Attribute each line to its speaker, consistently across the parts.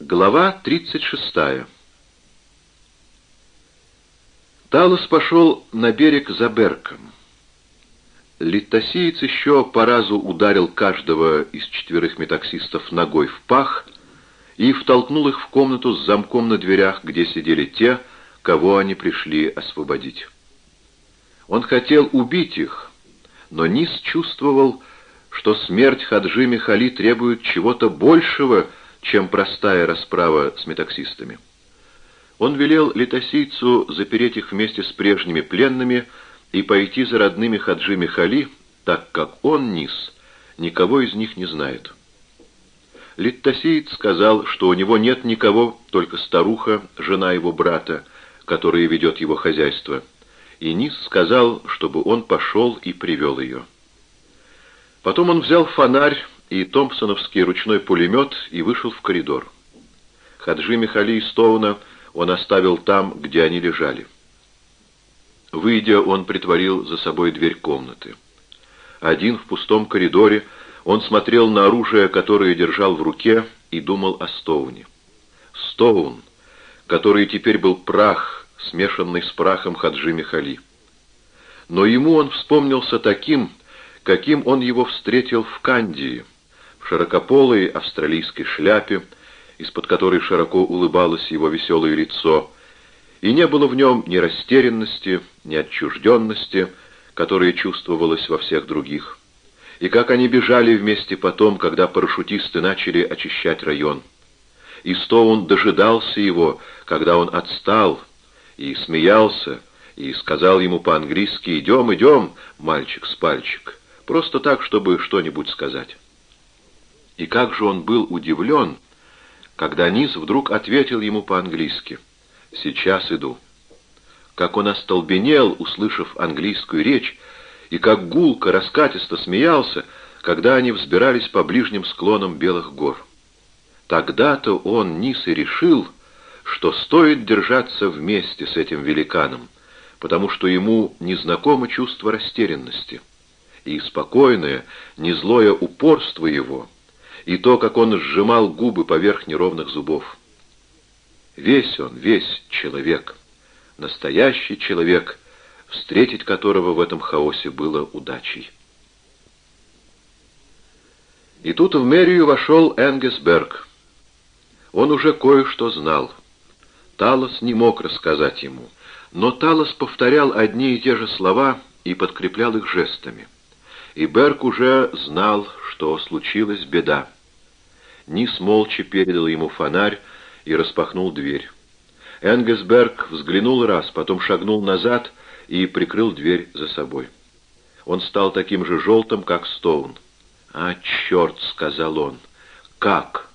Speaker 1: Глава 36. Талос пошел на берег за Берком. Литтосиец еще по разу ударил каждого из четверых метаксистов ногой в пах и втолкнул их в комнату с замком на дверях, где сидели те, кого они пришли освободить. Он хотел убить их, но Низ чувствовал, что смерть Хаджи Михали требует чего-то большего, чем простая расправа с метаксистами. Он велел летосийцу запереть их вместе с прежними пленными и пойти за родными Хаджи Михали, так как он, Низ, никого из них не знает. Литтосиец сказал, что у него нет никого, только старуха, жена его брата, которая ведет его хозяйство, и Низ сказал, чтобы он пошел и привел ее. Потом он взял фонарь и томпсоновский ручной пулемет и вышел в коридор. Хаджи Михали и Стоуна он оставил там, где они лежали. Выйдя, он притворил за собой дверь комнаты. Один в пустом коридоре он смотрел на оружие, которое держал в руке, и думал о Стоуне. Стоун, который теперь был прах, смешанный с прахом Хаджи Михали. Но ему он вспомнился таким, каким он его встретил в Кандии, широкополой австралийской шляпе, из-под которой широко улыбалось его веселое лицо, и не было в нем ни растерянности, ни отчужденности, которая чувствовалась во всех других. И как они бежали вместе потом, когда парашютисты начали очищать район. И Стоун дожидался его, когда он отстал, и смеялся, и сказал ему по-английски «Идем, идем, мальчик с пальчик», просто так, чтобы что-нибудь сказать. И как же он был удивлен, когда Низ вдруг ответил ему по-английски «Сейчас иду». Как он остолбенел, услышав английскую речь, и как гулко, раскатисто смеялся, когда они взбирались по ближним склонам Белых гор. Тогда-то он, Низ, и решил, что стоит держаться вместе с этим великаном, потому что ему незнакомо чувство растерянности, и спокойное, незлое упорство его — и то, как он сжимал губы поверх неровных зубов. Весь он, весь человек, настоящий человек, встретить которого в этом хаосе было удачей. И тут в мэрию вошел Энгесберг. Он уже кое-что знал. Талос не мог рассказать ему, но Талос повторял одни и те же слова и подкреплял их жестами. И Берг уже знал, что случилась беда. Низ молча передал ему фонарь и распахнул дверь. Энгесберг взглянул раз, потом шагнул назад и прикрыл дверь за собой. Он стал таким же желтым, как Стоун. «А, черт!» — сказал он. «Как?»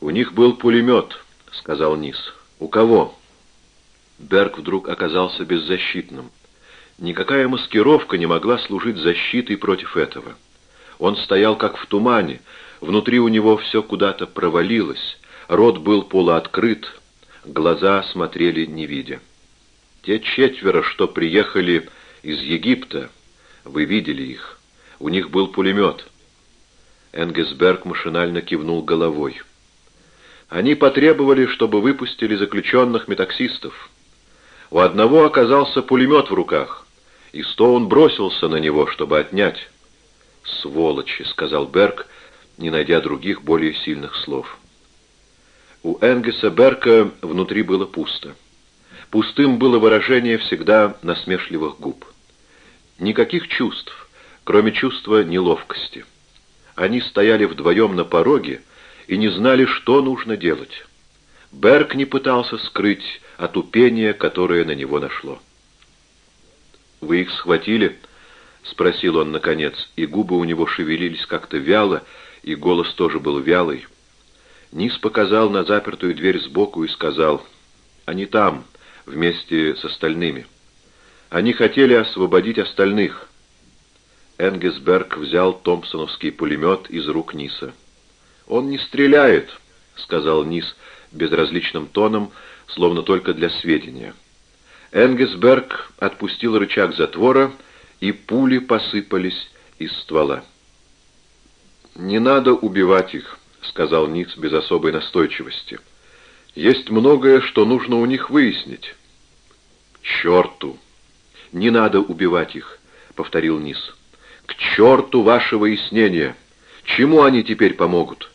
Speaker 1: «У них был пулемет», — сказал Низ. «У кого?» Берг вдруг оказался беззащитным. Никакая маскировка не могла служить защитой против этого. Он стоял как в тумане, Внутри у него все куда-то провалилось, рот был полуоткрыт, глаза смотрели не видя. Те четверо, что приехали из Египта, вы видели их. У них был пулемет. Энгесберг машинально кивнул головой. Они потребовали, чтобы выпустили заключенных метаксистов. У одного оказался пулемет в руках, и Стоун бросился на него, чтобы отнять. «Сволочи!» — сказал Берг, не найдя других более сильных слов. У Энгеса Берка внутри было пусто. Пустым было выражение всегда насмешливых губ. Никаких чувств, кроме чувства неловкости. Они стояли вдвоем на пороге и не знали, что нужно делать. Берг не пытался скрыть отупение, которое на него нашло. «Вы их схватили?» — спросил он наконец, и губы у него шевелились как-то вяло, и голос тоже был вялый. Низ показал на запертую дверь сбоку и сказал, «Они там, вместе с остальными. Они хотели освободить остальных». Энгесберг взял томпсоновский пулемет из рук Ниса. «Он не стреляет», — сказал Нис безразличным тоном, словно только для сведения. Энгесберг отпустил рычаг затвора, и пули посыпались из ствола. «Не надо убивать их», — сказал Ниц без особой настойчивости. «Есть многое, что нужно у них выяснить». «Черту! Не надо убивать их», — повторил Ниц. «К черту ваше выяснение! Чему они теперь помогут?»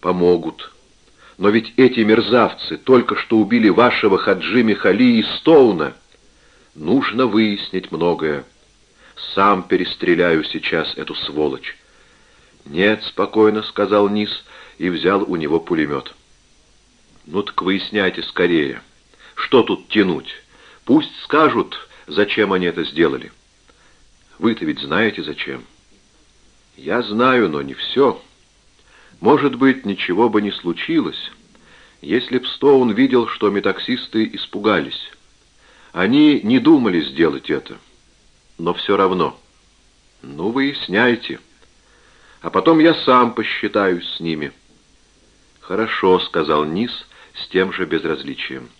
Speaker 1: «Помогут. Но ведь эти мерзавцы только что убили вашего Хаджи Михали и Стоуна. Нужно выяснить многое. Сам перестреляю сейчас эту сволочь». «Нет», — спокойно сказал Низ и взял у него пулемет. «Ну так выясняйте скорее. Что тут тянуть? Пусть скажут, зачем они это сделали. Вы-то ведь знаете, зачем». «Я знаю, но не все. Может быть, ничего бы не случилось, если б Стоун видел, что метаксисты испугались. Они не думали сделать это, но все равно. Ну, выясняйте» а потом я сам посчитаюсь с ними». «Хорошо», — сказал Низ с тем же безразличием.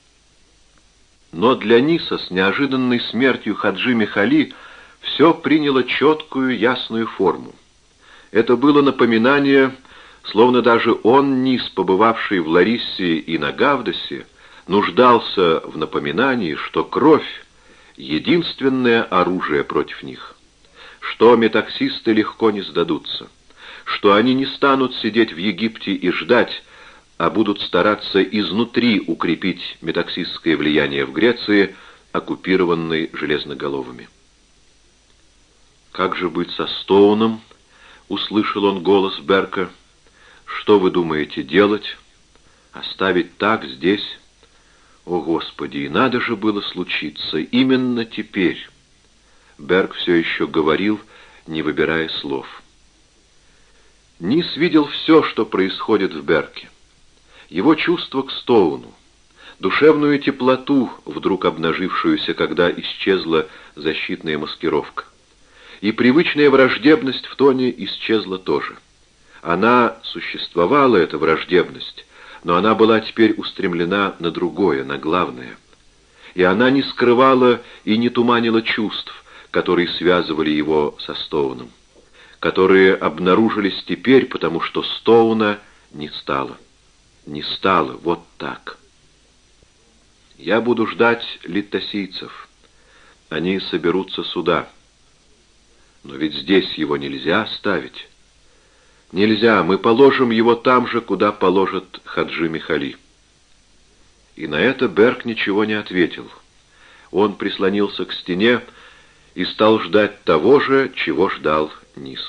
Speaker 1: Но для Ниса с неожиданной смертью Хаджи Михали все приняло четкую, ясную форму. Это было напоминание, словно даже он, Низ, побывавший в Лариссе и на Гавдосе, нуждался в напоминании, что кровь — единственное оружие против них, что метаксисты легко не сдадутся что они не станут сидеть в Египте и ждать, а будут стараться изнутри укрепить метаксистское влияние в Греции, оккупированной железноголовыми. «Как же быть со Стоуном?» — услышал он голос Берка. «Что вы думаете делать? Оставить так здесь?» «О, Господи, и надо же было случиться именно теперь!» Берг все еще говорил, не выбирая слов. Низ видел все, что происходит в Берке. Его чувство к Стоуну, душевную теплоту, вдруг обнажившуюся, когда исчезла защитная маскировка. И привычная враждебность в тоне исчезла тоже. Она существовала, эта враждебность, но она была теперь устремлена на другое, на главное. И она не скрывала и не туманила чувств, которые связывали его со Стоуном которые обнаружились теперь, потому что Стоуна не стало. Не стало, вот так. Я буду ждать литтосийцев. Они соберутся сюда. Но ведь здесь его нельзя оставить. Нельзя, мы положим его там же, куда положат Хаджи Михали. И на это Берг ничего не ответил. Он прислонился к стене и стал ждать того же, чего ждал Низ.